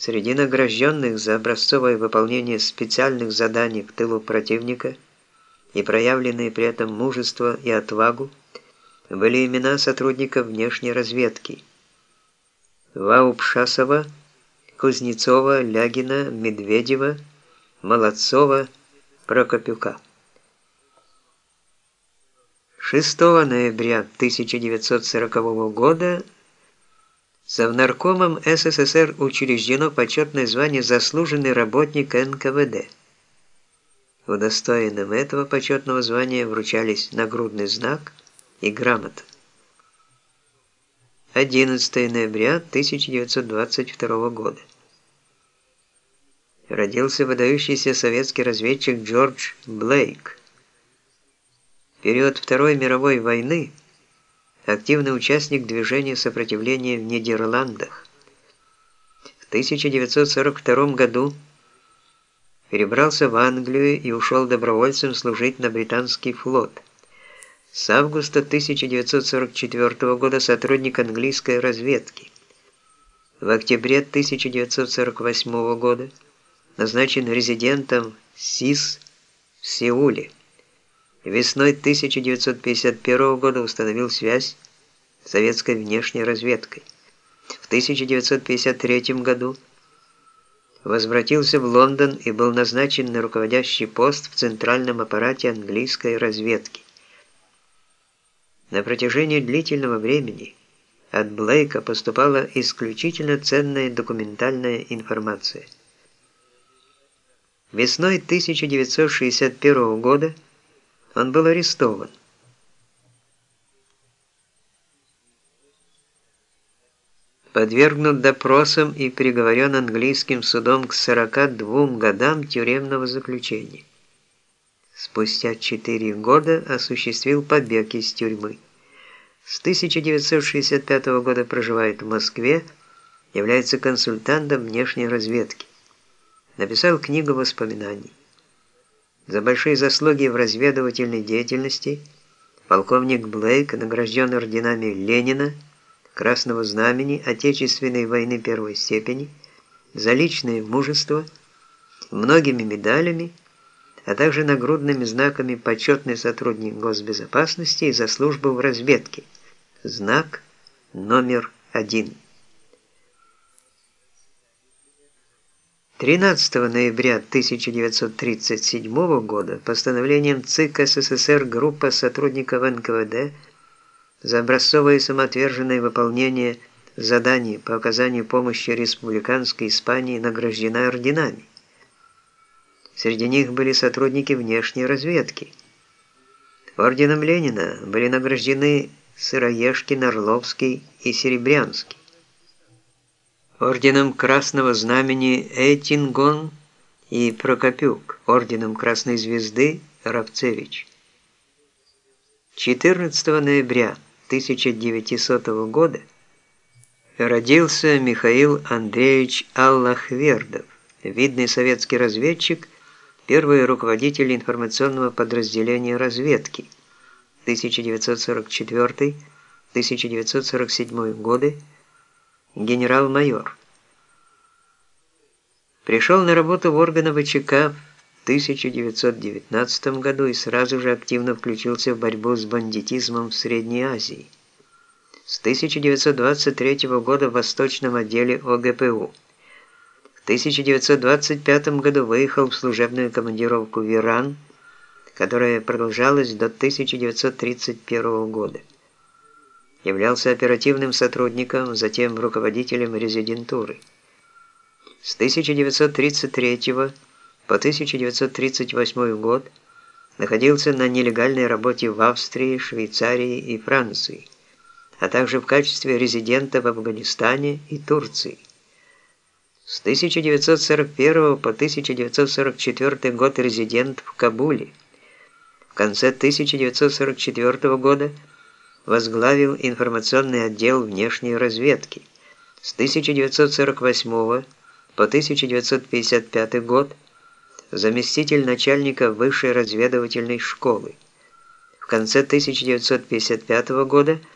Среди награжденных за образцовое выполнение специальных заданий в тылу противника и проявленные при этом мужество и отвагу были имена сотрудников внешней разведки Ваупшасова, Кузнецова, Лягина, Медведева, Молодцова, Прокопюка. 6 ноября 1940 года Совнаркомом СССР учреждено почетное звание «Заслуженный работник НКВД». Удостоенным этого почетного звания вручались нагрудный знак и грамота. 11 ноября 1922 года. Родился выдающийся советский разведчик Джордж Блейк. В период Второй мировой войны активный участник движения сопротивления в Нидерландах. В 1942 году перебрался в Англию и ушел добровольцем служить на британский флот. С августа 1944 года сотрудник английской разведки. В октябре 1948 года назначен резидентом СИС в Сеуле. Весной 1951 года установил связь с советской внешней разведкой. В 1953 году возвратился в Лондон и был назначен на руководящий пост в центральном аппарате английской разведки. На протяжении длительного времени от Блейка поступала исключительно ценная документальная информация. Весной 1961 года он был арестован. Подвергнут допросам и приговорен английским судом к 42 годам тюремного заключения. Спустя 4 года осуществил побег из тюрьмы. С 1965 года проживает в Москве, является консультантом внешней разведки. Написал книгу воспоминаний. За большие заслуги в разведывательной деятельности полковник Блейк награжден орденами Ленина, Красного Знамени, Отечественной войны первой степени, за личное мужество, многими медалями, а также нагрудными знаками «Почетный сотрудник госбезопасности» и «За службу в разведке», знак номер один. 13 ноября 1937 года постановлением ЦИК СССР группа сотрудников НКВД за образцовое самоотверженное выполнение заданий по оказанию помощи республиканской Испании награждена орденами. Среди них были сотрудники внешней разведки. Орденом Ленина были награждены Сыроежкин, Орловский и Серебрянский орденом Красного Знамени Эйтингон и Прокопюк, орденом Красной Звезды Равцевич. 14 ноября 1900 года родился Михаил Андреевич Аллахвердов, видный советский разведчик, первый руководитель информационного подразделения разведки 1944-1947 годы, генерал-майор. Пришел на работу в органы ВЧК в 1919 году и сразу же активно включился в борьбу с бандитизмом в Средней Азии. С 1923 года в Восточном отделе ОГПУ. В 1925 году выехал в служебную командировку в Иран, которая продолжалась до 1931 года являлся оперативным сотрудником, затем руководителем резидентуры. С 1933 по 1938 год находился на нелегальной работе в Австрии, Швейцарии и Франции, а также в качестве резидента в Афганистане и Турции. С 1941 по 1944 год резидент в Кабуле. В конце 1944 года – возглавил информационный отдел внешней разведки. С 1948 по 1955 год заместитель начальника высшей разведывательной школы. В конце 1955 года –